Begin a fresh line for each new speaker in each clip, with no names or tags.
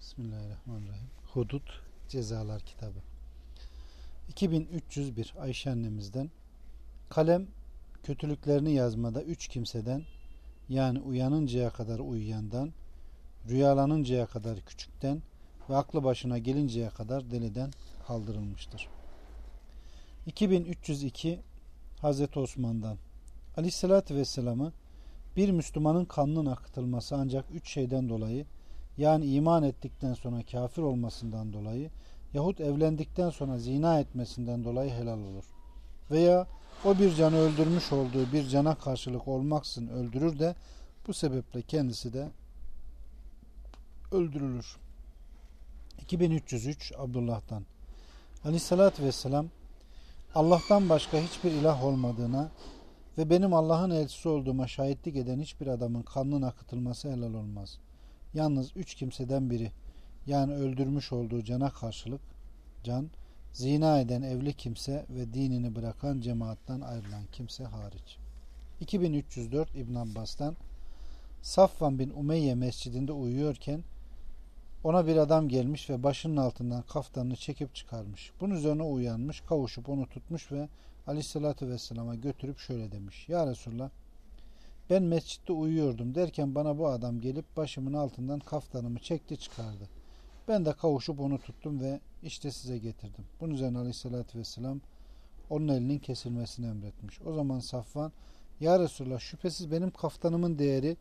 Bismillahirrahmanirrahim. Hudut Cezalar Kitabı 2301 Ayşe annemizden Kalem kötülüklerini yazmada üç kimseden yani uyanıncaya kadar uyuyandan, rüyalanıncaya kadar küçükten ve aklı başına gelinceye kadar deliden kaldırılmıştır. 2302 Hazreti Osman'dan Aleyhisselatü Vesselam'ı bir Müslümanın kanının akıtılması ancak üç şeyden dolayı yani iman ettikten sonra kafir olmasından dolayı yahut evlendikten sonra zina etmesinden dolayı helal olur. Veya o bir canı öldürmüş olduğu bir cana karşılık olmaksın öldürür de bu sebeple kendisi de öldürülür. 2303 Abdullah'tan Aleyhissalatü Vesselam Allah'tan başka hiçbir ilah olmadığına ve benim Allah'ın elçisi olduğuma şahitlik eden hiçbir adamın kanının akıtılması helal olmaz.'' Yalnız üç kimseden biri yani öldürmüş olduğu cana karşılık can, zina eden evli kimse ve dinini bırakan cemaatten ayrılan kimse hariç. 2304 İbn Abbas'tan Safvan bin Umeyye mescidinde uyuyorken ona bir adam gelmiş ve başının altından kaftanını çekip çıkarmış. Bunun üzerine uyanmış, kavuşup onu tutmuş ve aleyhissalatü vesselama götürüp şöyle demiş. Ya Resulallah ben mescitte uyuyordum derken bana bu adam gelip başımın altından kaftanımı çekti çıkardı. Ben de kavuşup onu tuttum ve işte size getirdim. Bunun üzerine aleyhissalatü vesselam onun elinin kesilmesini emretmiş. O zaman Safvan ya Resulallah şüphesiz benim kaftanımın değeri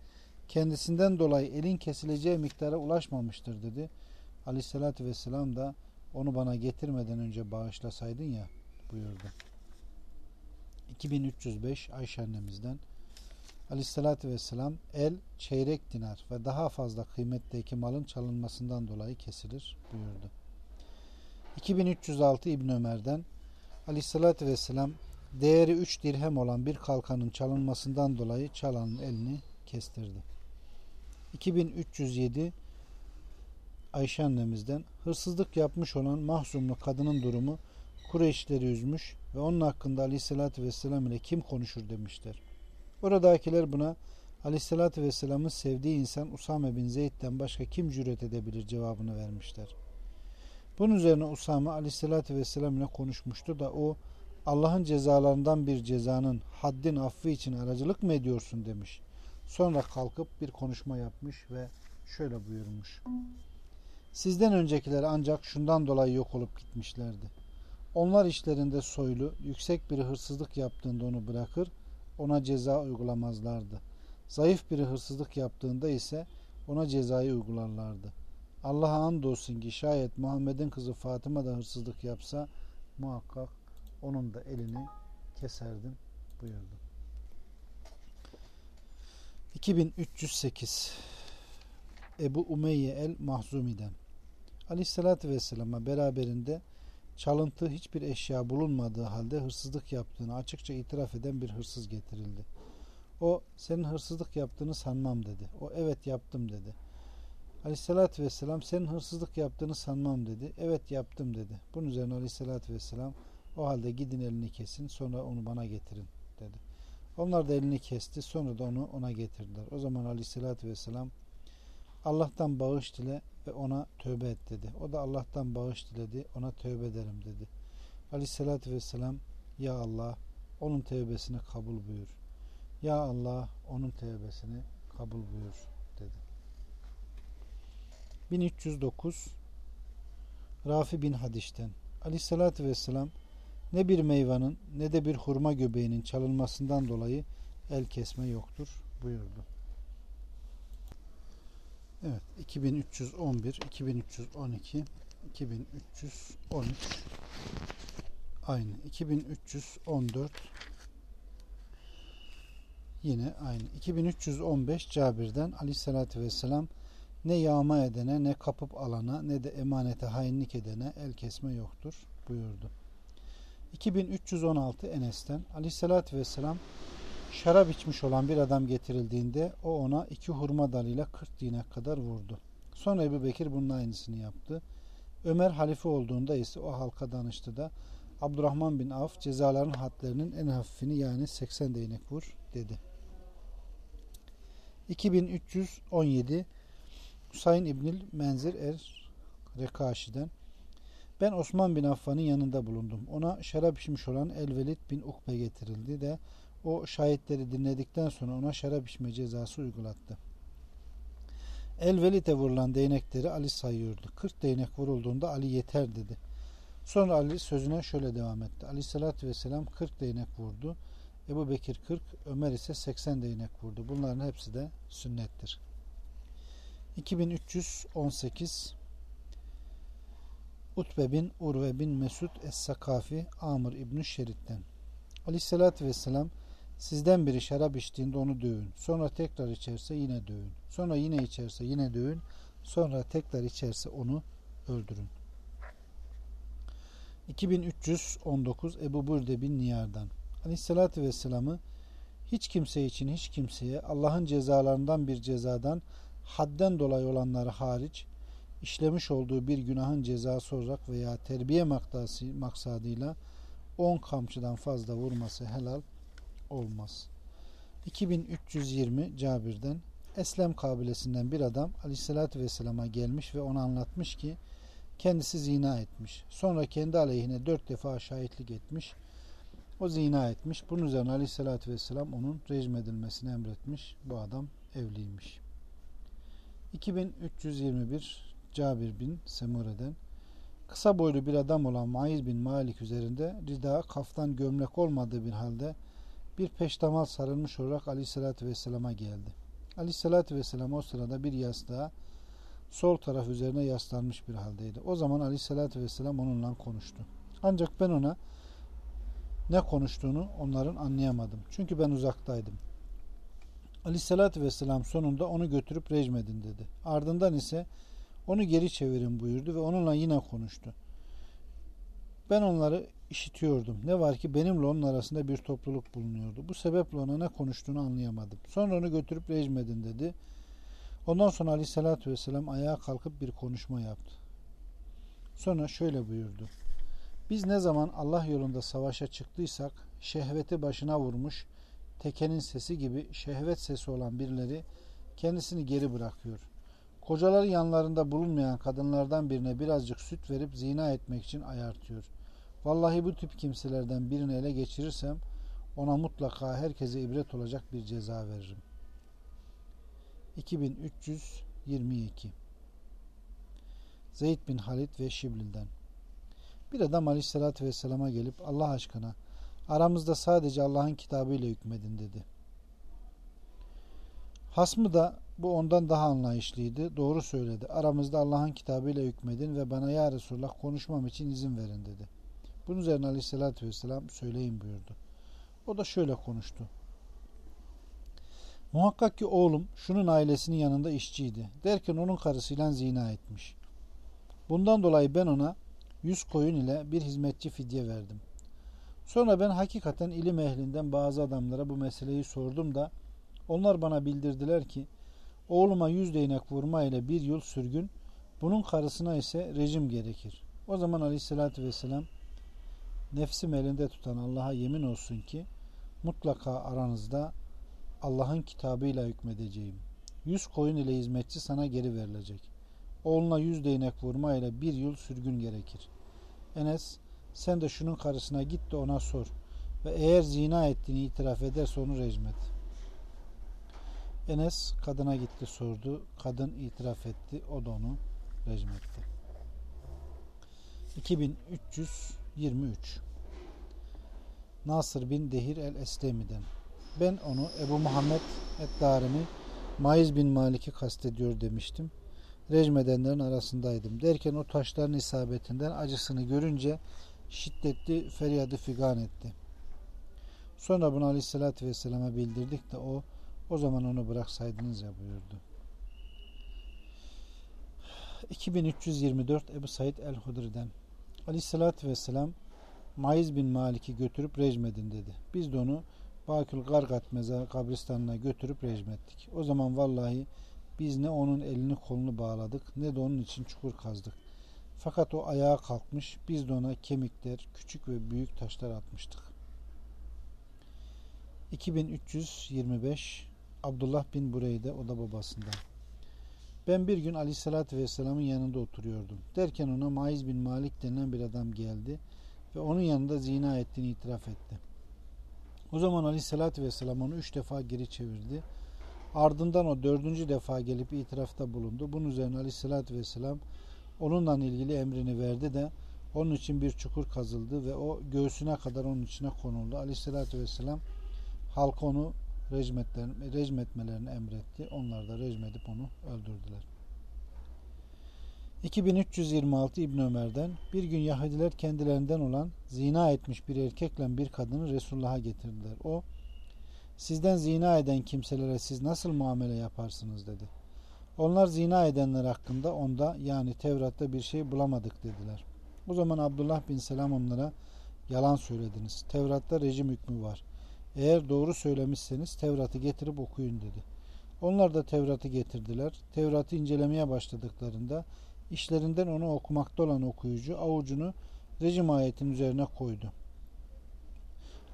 kendisinden dolayı elin kesileceği miktara ulaşmamıştır dedi. Aleyhissalatü vesselam da onu bana getirmeden önce bağışlasaydın ya buyurdu. 2305 Ayşe annemizden Aleyhisselatü Vesselam el çeyrek dinar ve daha fazla kıymetteki malın çalınmasından dolayı kesilir buyurdu. 2306 İbn Ömer'den Aleyhisselatü Vesselam değeri 3 dirhem olan bir kalkanın çalınmasından dolayı çalanın elini kestirdi. 2307 Ayşe annemizden hırsızlık yapmış olan mahzumlu kadının durumu Kureyşleri üzmüş ve onun hakkında aleyhissalatü vesselam ile kim konuşur demişler. Oradakiler buna Aleyhisselatü Vesselam'ın sevdiği insan Usame bin Zeyd'den başka kim cüret edebilir cevabını vermişler. Bunun üzerine Usame Aleyhisselatü Vesselam ile konuşmuştu da o Allah'ın cezalarından bir cezanın haddin affı için aracılık mı ediyorsun demiş. Sonra kalkıp bir konuşma yapmış ve şöyle buyurmuş. Sizden öncekiler ancak şundan dolayı yok olup gitmişlerdi. Onlar işlerinde soylu, yüksek bir hırsızlık yaptığında onu bırakır, ona ceza uygulamazlardı. Zayıf biri hırsızlık yaptığında ise ona cezayı uygularlardı. Allah'a andolsun ki şayet Muhammed'in kızı Fatıma da hırsızlık yapsa muhakkak onun da elini keserdim buyurdu. 2308 Ebu Umeyye el Mahzumi'den Aleyhisselatü Vesselam'a beraberinde Çalıntı hiçbir eşya bulunmadığı halde hırsızlık yaptığını açıkça itiraf eden bir hırsız getirildi. O senin hırsızlık yaptığını sanmam dedi. O evet yaptım dedi. Aleyhissalatü vesselam senin hırsızlık yaptığını sanmam dedi. Evet yaptım dedi. Bunun üzerine aleyhissalatü vesselam o halde gidin elini kesin sonra onu bana getirin dedi. Onlar da elini kesti sonra da onu ona getirdiler. O zaman aleyhissalatü vesselam Allah'tan bağış dile ve ona tövbe et dedi. O da Allah'tan bağış diledi. Ona tövbe ederim dedi. Aleyhissalatü vesselam Ya Allah onun tövbesini kabul buyur. Ya Allah onun tövbesini kabul buyur dedi. 1309 Rafi bin Hadiş'ten Aleyhissalatü vesselam ne bir meyvanın ne de bir hurma göbeğinin çalınmasından dolayı el kesme yoktur buyurdu. Evet 2311, 2312, 2313 aynı. 2314 yine aynı. 2315 Cabir'den Ali sallallahu vesselam ne yağma edene ne kapıp alana ne de emanete hainlik edene el kesme yoktur buyurdu. 2316 Enes'ten Ali sallallahu vesselam Şarap içmiş olan bir adam getirildiğinde o ona iki hurma dalıyla 40 dine kadar vurdu. Sonra Ebu Bekir bunun aynısını yaptı. Ömer halife olduğunda ise o halka danıştı da Abdurrahman bin Avf cezaların hadlerinin en hafifini yani 80 değnek vur dedi. 2317 Hüseyin İbnil Menzir Er Rekaşi'den ben Osman bin Affan'ın yanında bulundum. Ona şarap içmiş olan Elvelid bin Ukbe getirildi de o şahitleri dinledikten sonra ona şarap içme cezası uygulattı. Elvelite vurulan değnekleri Ali sayıyordu. 40 değnek vurulduğunda Ali yeter dedi. Sonra Ali sözüne şöyle devam etti. Ali sallallahu vesselam 40 değnek vurdu. Ebu Bekir 40, Ömer ise 80 değnek vurdu. Bunların hepsi de sünnettir. 2318 Utbe bin Urve bin Mesud Es-Sakafi Amr İbn-i Şerit'ten. Aleyhissalatü Vesselam Sizden biri şarap içtiğinde onu dövün. Sonra tekrar içerse yine dövün. Sonra yine içerse yine dövün. Sonra tekrar içerse onu öldürün. 2319 Ebu Burde bin Niyar'dan Aleyhisselatü Vesselam'ı hiç kimse için hiç kimseye Allah'ın cezalarından bir cezadan hadden dolayı olanları hariç işlemiş olduğu bir günahın cezası olarak veya terbiye maksadıyla 10 kamçıdan fazla vurması helal olmaz. 2320 Cabir'den Eslem kabilesinden bir adam aleyhissalatü vesselama gelmiş ve ona anlatmış ki kendisi zina etmiş. Sonra kendi aleyhine dört defa şahitlik etmiş. O zina etmiş. Bunun üzerine aleyhissalatü vesselam onun rejim edilmesini emretmiş. Bu adam evliymiş. 2321 Cabir bin Semure'den Kısa boylu bir adam olan Maiz bin Malik üzerinde rida kaftan gömlek olmadığı bir halde bir peştemal sarılmış olarak Ali Aleyhisselatü Vesselam'a geldi. Ali Aleyhisselatü Vesselam o sırada bir yastığa sol taraf üzerine yaslanmış bir haldeydi. O zaman Ali Aleyhisselatü Vesselam onunla konuştu. Ancak ben ona ne konuştuğunu onların anlayamadım. Çünkü ben uzaktaydım. Aleyhisselatü Vesselam sonunda onu götürüp rejmedin dedi. Ardından ise onu geri çevirin buyurdu ve onunla yine konuştu. Ben onları işitiyordum. Ne var ki benimle onun arasında bir topluluk bulunuyordu. Bu sebeple ona ne konuştuğunu anlayamadım. Sonra onu götürüp rejmedin dedi. Ondan sonra aleyhissalatü vesselam ayağa kalkıp bir konuşma yaptı. Sonra şöyle buyurdu. Biz ne zaman Allah yolunda savaşa çıktıysak şehveti başına vurmuş, tekenin sesi gibi şehvet sesi olan birileri kendisini geri bırakıyor. Kocaları yanlarında bulunmayan kadınlardan birine birazcık süt verip zina etmek için ayartıyor.'' Vallahi bu tip kimselerden birini ele geçirirsem ona mutlaka herkese ibret olacak bir ceza veririm. 2322 Zeyd bin Halid ve Şiblil'den Bir adam aleyhissalatü vesselama gelip Allah aşkına aramızda sadece Allah'ın kitabıyla hükmedin dedi. Hasmı da bu ondan daha anlayışlıydı. Doğru söyledi. Aramızda Allah'ın kitabıyla hükmedin ve bana ya Resulullah konuşmam için izin verin dedi.'' Bunun üzerine aleyhissalatü vesselam söyleyin buyurdu. O da şöyle konuştu. Muhakkak ki oğlum şunun ailesinin yanında işçiydi. Derken onun karısıyla zina etmiş. Bundan dolayı ben ona yüz koyun ile bir hizmetçi fidye verdim. Sonra ben hakikaten ilim ehlinden bazı adamlara bu meseleyi sordum da onlar bana bildirdiler ki oğluma yüz değnek vurma ile bir yıl sürgün bunun karısına ise rejim gerekir. O zaman aleyhissalatü vesselam nefsim elinde tutan Allah'a yemin olsun ki mutlaka aranızda Allah'ın kitabıyla hükmedeceğim. Yüz koyun ile hizmetçi sana geri verilecek. Oğluna yüz değnek vurma ile bir yıl sürgün gerekir. Enes sen de şunun karısına git de ona sor ve eğer zina ettiğini itiraf ederse onu rejmet. Enes kadına gitti sordu. Kadın itiraf etti. O da onu rejmetti. 2300 23 Nasır bin Dehir el-Eslemi'den ben onu Ebu Muhammed Eddarimi Maiz bin Malik'i kastediyor demiştim. Recmedenlerin arasındaydım. Derken o taşların isabetinden acısını görünce şiddetli feryadı figan etti. Sonra bunu aleyhissalatü vesselama bildirdik de o o zaman onu bıraksaydınız ya buyurdu. 2324 Ebu Said el-Hudri'den Aleyhisselatü Vesselam Maiz bin Malik'i götürüp rejmedin dedi. Biz de onu Bakül Gargat mezar kabristanına götürüp rejmettik. O zaman vallahi biz ne onun elini kolunu bağladık ne de onun için çukur kazdık. Fakat o ayağa kalkmış biz de ona kemikler, küçük ve büyük taşlar atmıştık. 2325 Abdullah bin Bureyde o da babasından. Ben bir gün aleyhissalatü vesselamın yanında oturuyordum. Derken ona Maiz bin Malik denen bir adam geldi ve onun yanında zina ettiğini itiraf etti. O zaman aleyhissalatü vesselam onu üç defa geri çevirdi. Ardından o dördüncü defa gelip itirafta bulundu. Bunun üzerine aleyhissalatü vesselam onunla ilgili emrini verdi de onun için bir çukur kazıldı ve o göğsüne kadar onun içine konuldu. Aleyhissalatü vesselam halk onu recm etmelerini emretti. Onlar da recm edip onu öldürdüler. 2326 İbn Ömer'den bir gün Yahudiler kendilerinden olan zina etmiş bir erkekle bir kadını Resulullah'a getirdiler. O sizden zina eden kimselere siz nasıl muamele yaparsınız dedi. Onlar zina edenler hakkında onda yani Tevrat'ta bir şey bulamadık dediler. O zaman Abdullah bin Selam onlara yalan söylediniz. Tevrat'ta rejim hükmü var. Eğer doğru söylemişseniz Tevrat'ı getirip okuyun dedi. Onlar da Tevrat'ı getirdiler. Tevrat'ı incelemeye başladıklarında işlerinden onu okumakta olan okuyucu avucunu rejim ayetin üzerine koydu.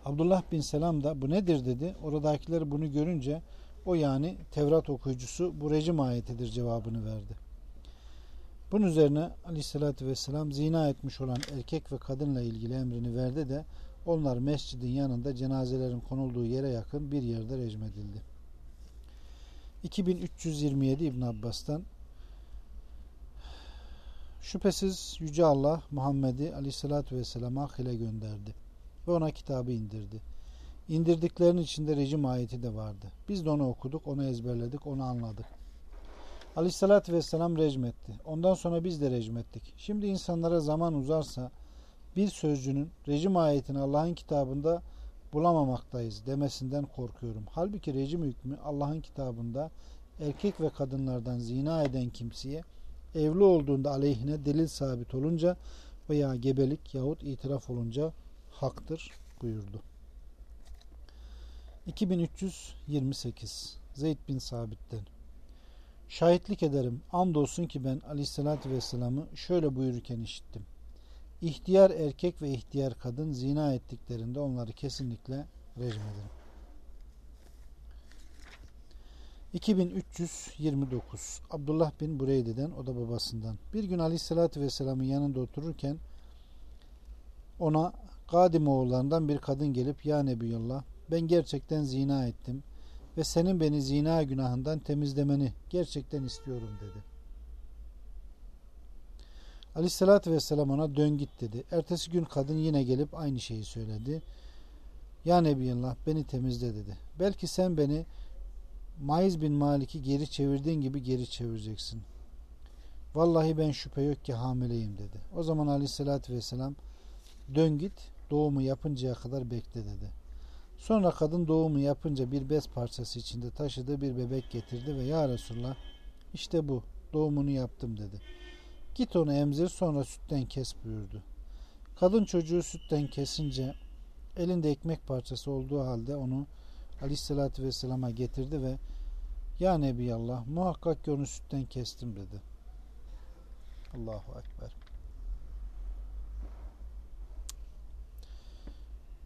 Abdullah bin Selam da bu nedir dedi. Oradakiler bunu görünce o yani Tevrat okuyucusu bu rejim ayetidir cevabını verdi. Bunun üzerine aleyhissalatü vesselam zina etmiş olan erkek ve kadınla ilgili emrini verdi de onlar mescidin yanında cenazelerin konulduğu yere yakın bir yerde recmedildi. 2327 İbn Abbas'tan Şüphesiz Yüce Allah Muhammed'i aleyhissalatü vesselama hile gönderdi ve ona kitabı indirdi. İndirdiklerinin içinde rejim ayeti de vardı. Biz de onu okuduk, onu ezberledik, onu anladık. Aleyhissalatü vesselam recmetti. Ondan sonra biz de recmettik. Şimdi insanlara zaman uzarsa bir sözcünün rejim ayetini Allah'ın kitabında bulamamaktayız demesinden korkuyorum. Halbuki rejim hükmü Allah'ın kitabında erkek ve kadınlardan zina eden kimseye evli olduğunda aleyhine delil sabit olunca veya gebelik yahut itiraf olunca haktır buyurdu. 2328 Zeyd bin Sabit'ten Şahitlik ederim andolsun ki ben aleyhissalatü vesselam'ı şöyle buyururken işittim. İhtiyar erkek ve ihtiyar kadın zina ettiklerinde onları kesinlikle rejim ederim. 2329 Abdullah bin Bureyde'den o da babasından. Bir gün Ali Aleyhisselatü Vesselam'ın yanında otururken ona Kadim oğullarından bir kadın gelip Ya Nebiyullah ben gerçekten zina ettim ve senin beni zina günahından temizlemeni gerçekten istiyorum dedi. Aleyhisselatü Vesselam ona dön git dedi. Ertesi gün kadın yine gelip aynı şeyi söyledi. Ya Nebiyallah beni temizle dedi. Belki sen beni Maiz bin Malik'i geri çevirdiğin gibi geri çevireceksin. Vallahi ben şüphe yok ki hamileyim dedi. O zaman Aleyhisselatü Vesselam dön git doğumu yapıncaya kadar bekle dedi. Sonra kadın doğumu yapınca bir bez parçası içinde taşıdığı bir bebek getirdi ve ya Resulallah işte bu doğumunu yaptım dedi.'' Git onu emzir sonra sütten kes buyurdu. Kadın çocuğu sütten kesince elinde ekmek parçası olduğu halde onu aleyhissalatü vesselama getirdi ve ya Nebiyallah muhakkak ki onu sütten kestim dedi. Allahu Ekber.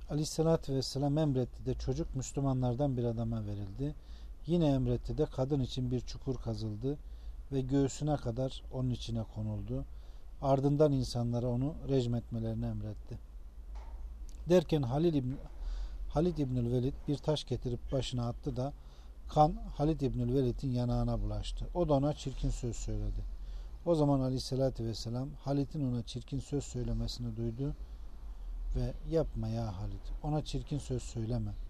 Aleyhissalatü vesselam emretti de çocuk Müslümanlardan bir adama verildi. Yine emretti de kadın için bir çukur kazıldı ve göğsüne kadar onun içine konuldu. Ardından insanlara onu rejim etmelerini emretti. Derken Halil İbn, Halid İbnül Velid bir taş getirip başına attı da kan Halid İbnül Velid'in yanağına bulaştı. O da ona çirkin söz söyledi. O zaman Aleyhisselatü Vesselam Halid'in ona çirkin söz söylemesini duydu ve yapma ya Halid ona çirkin söz söyleme.''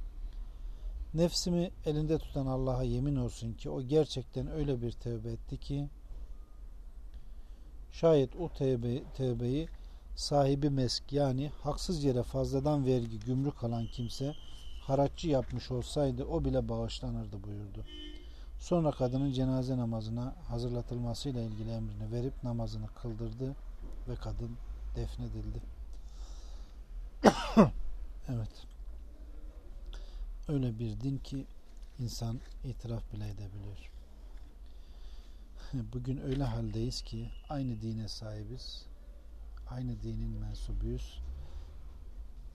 Nefsimi elinde tutan Allah'a yemin olsun ki o gerçekten öyle bir tevbe etti ki şayet o tevbe, tevbeyi sahibi mesk yani haksız yere fazladan vergi gümrük alan kimse haratçı yapmış olsaydı o bile bağışlanırdı buyurdu. Sonra kadının cenaze namazına hazırlatılmasıyla ilgili emrini verip namazını kıldırdı ve kadın defnedildi. evet öyle bir din ki insan itiraf bile edebiliyor. Bugün öyle haldeyiz ki aynı dine sahibiz, aynı dinin mensubuyuz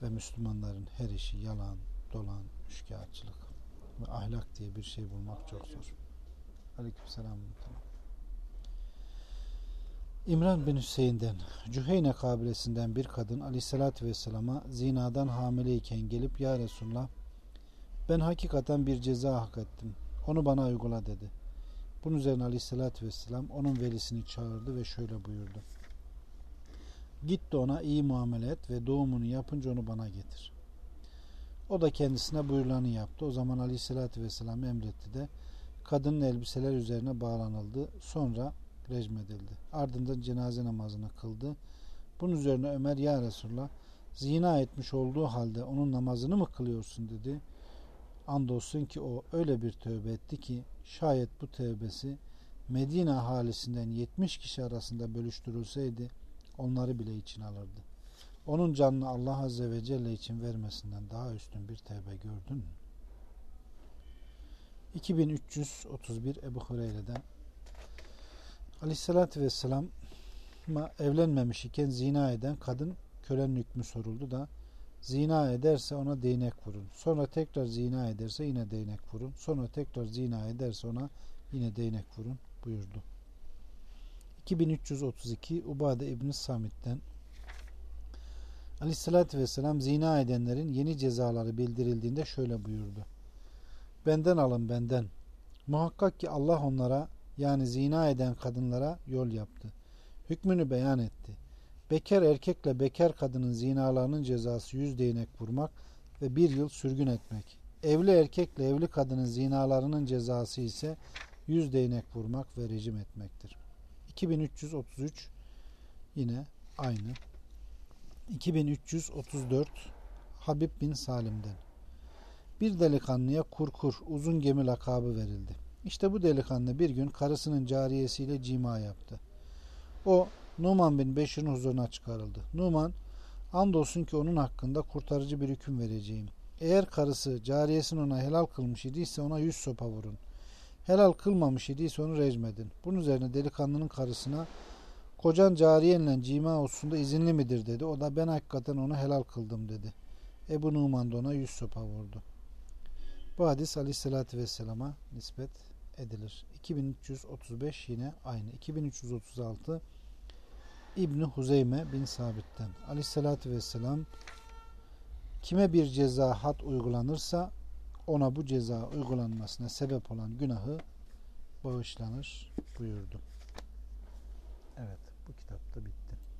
ve Müslümanların her işi yalan, dolan, müşkiyatçılık ve ahlak diye bir şey bulmak çok zor. Aleykümselam. İmran bin Hüseyin'den Cüheyne kabilesinden bir kadın Ali aleyhissalatü vesselama zinadan hamileyken gelip Ya Resulallah ben hakikaten bir ceza hak ettim. Onu bana uygula dedi. Bunun üzerine aleyhissalatü vesselam onun velisini çağırdı ve şöyle buyurdu. Git de ona iyi muamele et ve doğumunu yapınca onu bana getir. O da kendisine buyurulanı yaptı. O zaman aleyhissalatü vesselam emretti de kadının elbiseler üzerine bağlanıldı. Sonra recmedildi. Ardından cenaze namazını kıldı. Bunun üzerine Ömer ya Resulallah zina etmiş olduğu halde onun namazını mı kılıyorsun dedi. Andolsun ki o öyle bir tövbe etti ki şayet bu tövbesi Medine ahalisinden 70 kişi arasında bölüştürülseydi onları bile için alırdı. Onun canını Allah Azze ve Celle için vermesinden daha üstün bir tevbe gördün mü? 2331 Ebu Hureyre'den Aleyhissalatü Vesselam'a evlenmemiş iken zina eden kadın kölen hükmü soruldu da zina ederse ona değnek vurun. Sonra tekrar zina ederse yine değnek vurun. Sonra tekrar zina ederse ona yine değnek vurun buyurdu. 2332 Ubade İbni Samit'ten Aleyhissalatü Vesselam zina edenlerin yeni cezaları bildirildiğinde şöyle buyurdu. Benden alın benden. Muhakkak ki Allah onlara yani zina eden kadınlara yol yaptı. Hükmünü beyan etti. Bekar erkekle bekar kadının zinalarının cezası yüz değnek vurmak ve bir yıl sürgün etmek. Evli erkekle evli kadının zinalarının cezası ise yüz değnek vurmak ve rejim etmektir. 2333 yine aynı. 2334 Habib bin Salim'den. Bir delikanlıya kurkur uzun gemi lakabı verildi. İşte bu delikanlı bir gün karısının cariyesiyle cima yaptı. O Numan bin Beşir'in huzuruna çıkarıldı. Numan, andolsun ki onun hakkında kurtarıcı bir hüküm vereceğim. Eğer karısı cariyesini ona helal kılmış idiyse ona yüz sopa vurun. Helal kılmamış idiyse onu recmedin. Bunun üzerine delikanlının karısına kocan cariyenle cima hususunda izinli midir dedi. O da ben hakikaten onu helal kıldım dedi. Ebu Numan da ona yüz sopa vurdu. Bu hadis aleyhissalatü vesselama nispet edilir. 2335 yine aynı. 2336 İbni Huzeyme bin Sabit'ten aleyhissalatü vesselam kime bir ceza hat uygulanırsa ona bu ceza uygulanmasına sebep olan günahı bağışlanır buyurdu. Evet bu kitapta bitti.